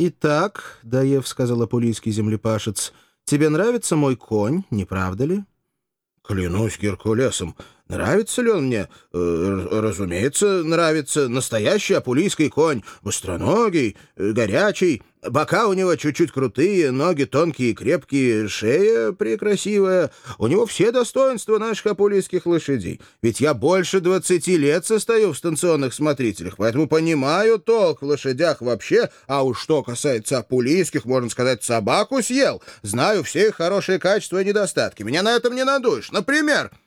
«Итак, — Даев сказал апулийский землепашец, — тебе нравится мой конь, не правда ли?» «Клянусь Геркулесом, нравится ли он мне? Э, разумеется, нравится. Настоящий апулийский конь, быстроногий, э, горячий, Бока у него чуть-чуть крутые, ноги тонкие и крепкие, шея прекрасивая. У него все достоинства наших апулийских лошадей. Ведь я больше двадцати лет состою в станционных смотрителях, поэтому понимаю толк в лошадях вообще, а уж что касается апулийских, можно сказать, собаку съел. Знаю все их хорошие качества и недостатки. Меня на этом не надуешь. Например... —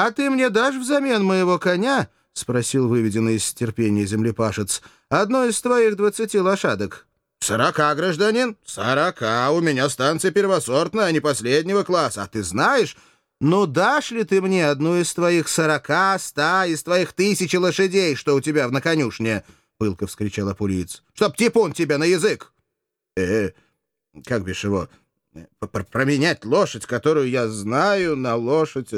А ты мне дашь взамен моего коня? — спросил выведенный из терпения землепашец. — Одно из твоих двадцати лошадок. «Сорока, гражданин, сорока. У меня станция первосортная, а не последнего класса. А ты знаешь...» «Ну дашь ли ты мне одну из твоих сорока, ста, из твоих тысячи лошадей, что у тебя в наконюшне?» — пылко вскричал Апулиец. «Чтоб типун тебе на язык!» «Э, как бишь его, променять лошадь, которую я знаю, на лошадь,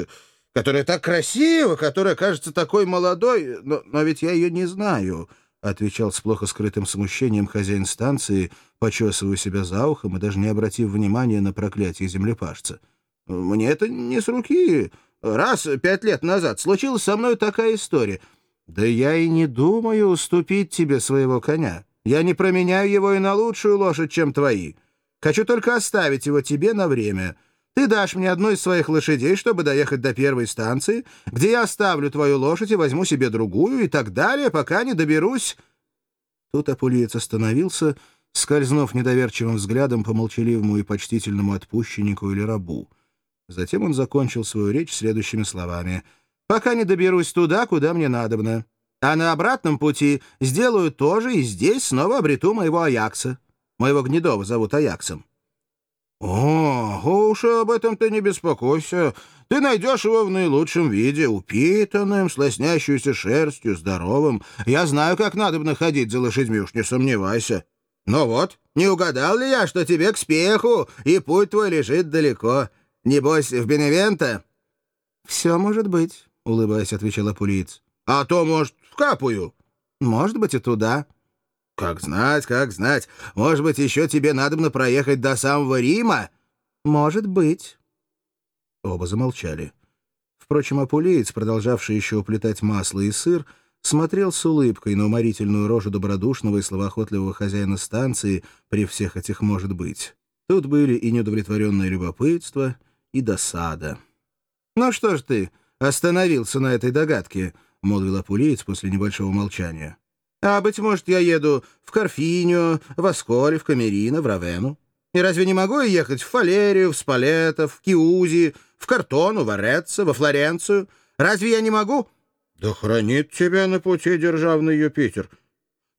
которая так красива, которая кажется такой молодой, но, но ведь я ее не знаю». — отвечал с плохо скрытым смущением хозяин станции, почесывая себя за ухом и даже не обратив внимания на проклятие землепашца. «Мне это не с руки. Раз пять лет назад случилась со мной такая история. Да я и не думаю уступить тебе своего коня. Я не променяю его и на лучшую лошадь, чем твои. Хочу только оставить его тебе на время». Ты дашь мне одну из своих лошадей, чтобы доехать до первой станции, где я оставлю твою лошадь и возьму себе другую, и так далее, пока не доберусь...» Тут Апулиец остановился, скользнув недоверчивым взглядом по молчаливому и почтительному отпущеннику или рабу. Затем он закончил свою речь следующими словами. «Пока не доберусь туда, куда мне надобно. А на обратном пути сделаю то же, и здесь снова обрету моего Аякса. Моего Гнедова зовут Аяксом. «О, уж об этом ты не беспокойся. Ты найдешь его в наилучшем виде, упитанным, с лоснящейся шерстью, здоровым. Я знаю, как надо бы находить за лошадьми, уж не сомневайся. Но вот, не угадал ли я, что тебе к спеху, и путь твой лежит далеко? Небось, в Беневента?» «Все может быть», — улыбаясь, отвечала Пулиц. «А то, может, в Капую?» «Может быть, и туда». «Как знать, как знать. Может быть, еще тебе надобно проехать до самого Рима?» «Может быть». Оба замолчали. Впрочем, Апулеец, продолжавший еще уплетать масло и сыр, смотрел с улыбкой на уморительную рожу добродушного и словоохотливого хозяина станции при всех этих «может быть». Тут были и неудовлетворенное любопытство, и досада. «Ну что ж ты остановился на этой догадке?» — молвил Апулеец после небольшого молчания. А, быть может, я еду в Карфинию, в Аскоре, в Камерино, в Равену. И разве не могу я ехать в Фалерию, в Спалетто, в Киузи, в Картону, в Ореццо, во Флоренцию? Разве я не могу?» «Да хранит тебя на пути державный Юпитер.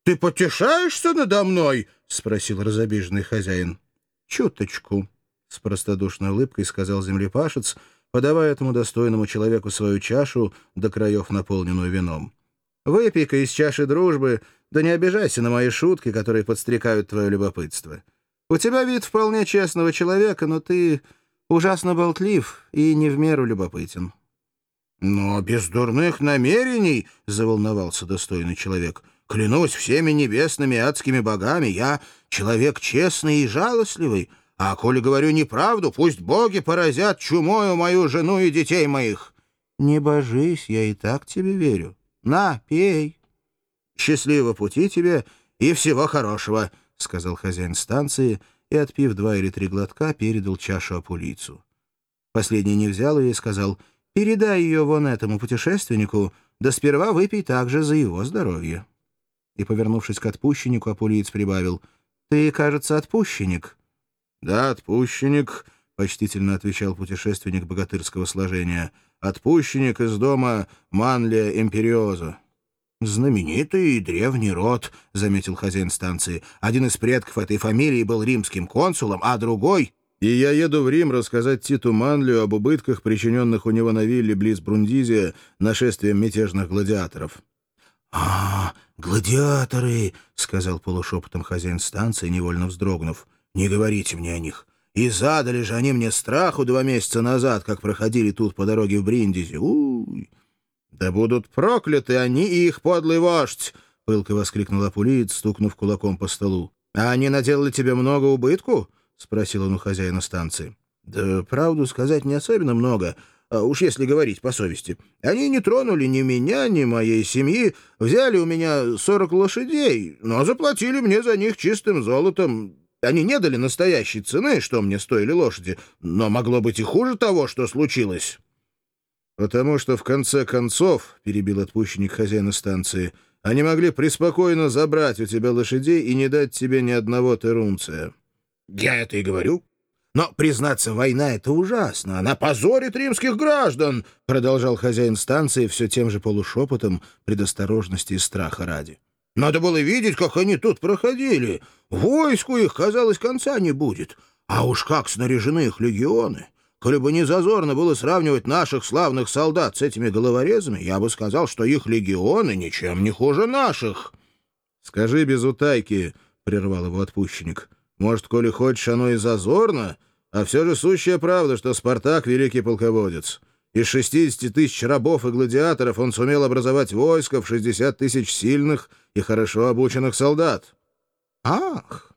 Ты потешаешься надо мной?» — спросил разобиженный хозяин. «Чуточку», — с простодушной улыбкой сказал землепашец, подавая этому достойному человеку свою чашу, до краев наполненную вином. Выпей-ка из чаши дружбы, да не обижайся на мои шутки, которые подстрекают твое любопытство. У тебя вид вполне честного человека, но ты ужасно болтлив и не в меру любопытен». «Но без дурных намерений», — заволновался достойный человек, — «клянусь всеми небесными адскими богами, я человек честный и жалостливый, а коли говорю неправду, пусть боги поразят чумою мою жену и детей моих». «Не божись, я и так тебе верю». На, пей. Счастливого пути тебе и всего хорошего, — сказал хозяин станции и, отпив два или три глотка, передал чашу Апулийцу. Последний не взял ее и сказал, «Передай ее вон этому путешественнику, да сперва выпей также за его здоровье». И, повернувшись к отпущеннику, Апулиец прибавил, «Ты, кажется, отпущенник». «Да, отпущенник», — почтительно отвечал путешественник богатырского сложения, «отпущенник из дома Манлия Империоза». «Знаменитый и древний род», — заметил хозяин станции. «Один из предков этой фамилии был римским консулом, а другой...» «И я еду в Рим рассказать Титу Манлию об убытках, причиненных у него на вилле близ Брундизия нашествием мятежных гладиаторов». «А, гладиаторы!» — сказал полушепотом хозяин станции, невольно вздрогнув. «Не говорите мне о них. И задали же они мне страху два месяца назад, как проходили тут по дороге в Бриндизи. Уй! Да будут прокляты они и их подлый вождь! — пылко воскликнул Апулиец, стукнув кулаком по столу. А они наделали тебе много убытку?» — спросил он у хозяина станции. «Да, правду сказать, не особенно много, а уж если говорить по совести. Они не тронули ни меня, ни моей семьи, взяли у меня сорок лошадей, но заплатили мне за них чистым золотом. Они не дали настоящей цены, что мне стоили лошади, но могло быть и хуже того, что случилось». «Потому что, в конце концов, — перебил отпущенник хозяина станции, — они могли преспокойно забрать у тебя лошадей и не дать тебе ни одного терунция». «Я это и говорю. Но, признаться, война — это ужасно. Она позорит римских граждан», — продолжал хозяин станции все тем же полушепотом, предосторожности и страха ради. «Надо было видеть, как они тут проходили. Войску их, казалось, конца не будет. А уж как снаряжены их легионы! Коли бы не зазорно было сравнивать наших славных солдат с этими головорезами, я бы сказал, что их легионы ничем не хуже наших». «Скажи без утайки», — прервал его отпущенник. «Может, коли хочешь, оно и зазорно, а все же сущая правда, что Спартак — великий полководец». Из 60 тысяч рабов и гладиаторов он сумел образовать войско в 60 тысяч сильных и хорошо обученных солдат. «Ах,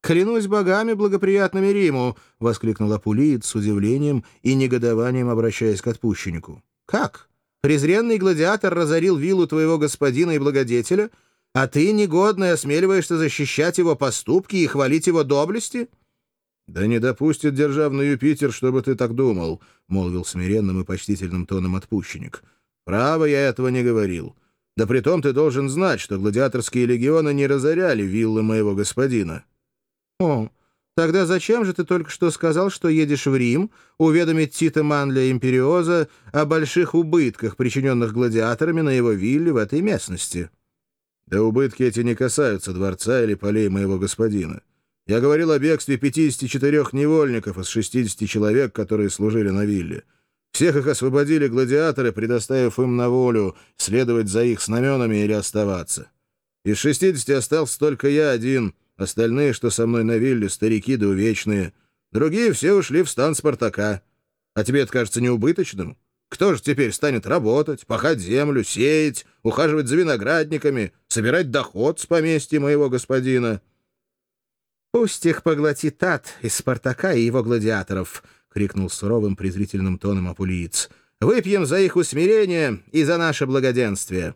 клянусь богами, благоприятными Риму!» — воскликнул Апулиид с удивлением и негодованием, обращаясь к отпущеннику. «Как? Презренный гладиатор разорил виллу твоего господина и благодетеля, а ты, негодный, осмеливаешься защищать его поступки и хвалить его доблести?» «Да не допустит державный Юпитер, чтобы ты так думал», — молвил смиренным и почтительным тоном отпущенник. «Право, я этого не говорил. Да притом ты должен знать, что гладиаторские легионы не разоряли виллы моего господина». «О, тогда зачем же ты только что сказал, что едешь в Рим уведомить Тита Манля Империоза о больших убытках, причиненных гладиаторами на его вилле в этой местности?» «Да убытки эти не касаются дворца или полей моего господина. Я говорил о бегстве 54 невольников из 60 человек, которые служили на вилле». Всех их освободили гладиаторы, предоставив им на волю следовать за их знаменами или оставаться. Из шестидесяти остался только я один, остальные, что со мной на вилле, старики да увечные. Другие все ушли в стан Спартака. А тебе это кажется неубыточным? Кто же теперь станет работать, пахать землю, сеять, ухаживать за виноградниками, собирать доход с поместья моего господина?» «Пусть их поглотит ад из Спартака и его гладиаторов», — крикнул суровым презрительным тоном Апулиец. «Выпьем за их усмирение и за наше благоденствие!»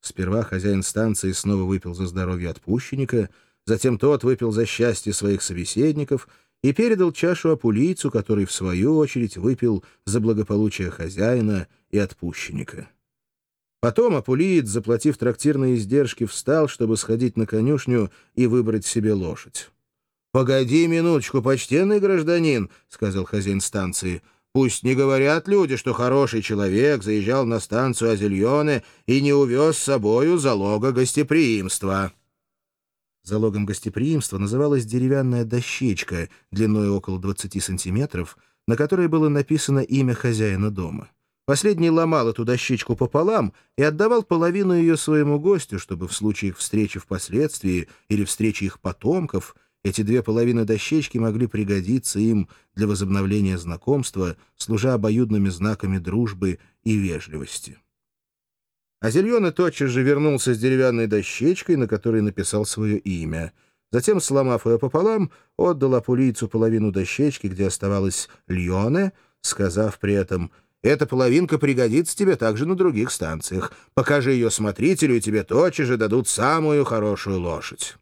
Сперва хозяин станции снова выпил за здоровье отпущенника, затем тот выпил за счастье своих собеседников и передал чашу Апулийцу, который, в свою очередь, выпил за благополучие хозяина и отпущенника. Потом Апулиец, заплатив трактирные издержки, встал, чтобы сходить на конюшню и выбрать себе лошадь. «Погоди минуточку, почтенный гражданин», — сказал хозяин станции. «Пусть не говорят люди, что хороший человек заезжал на станцию Азельоне и не увез с собою залога гостеприимства». Залогом гостеприимства называлась деревянная дощечка длиной около 20 сантиметров, на которой было написано имя хозяина дома. Последний ломал эту дощечку пополам и отдавал половину ее своему гостю, чтобы в случае их встречи впоследствии или встречи их потомков — эти две половины дощечки могли пригодиться им для возобновления знакомства, служа обоюдными знаками дружбы и вежливости. А Зельона тотчас же вернулся с деревянной дощечкой, на которой написал свое имя. Затем, сломав ее пополам, отдал Апулийцу половину дощечки, где оставалась Льоне, сказав при этом «Эта половинка пригодится тебе также на других станциях. Покажи ее смотрителю, и тебе тотчас же дадут самую хорошую лошадь».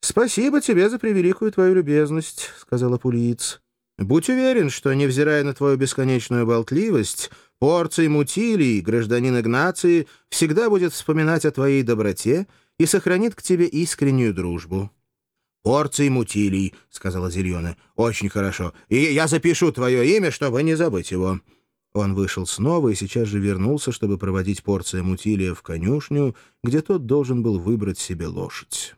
«Спасибо тебе за превеликую твою любезность», — сказала Пулиц. «Будь уверен, что, невзирая на твою бесконечную болтливость, порций мутилий, гражданин Игнации, всегда будет вспоминать о твоей доброте и сохранит к тебе искреннюю дружбу». «Порций мутилий», — сказала Зельона. «Очень хорошо. И я запишу твое имя, чтобы не забыть его». Он вышел снова и сейчас же вернулся, чтобы проводить порция мутилия в конюшню, где тот должен был выбрать себе лошадь.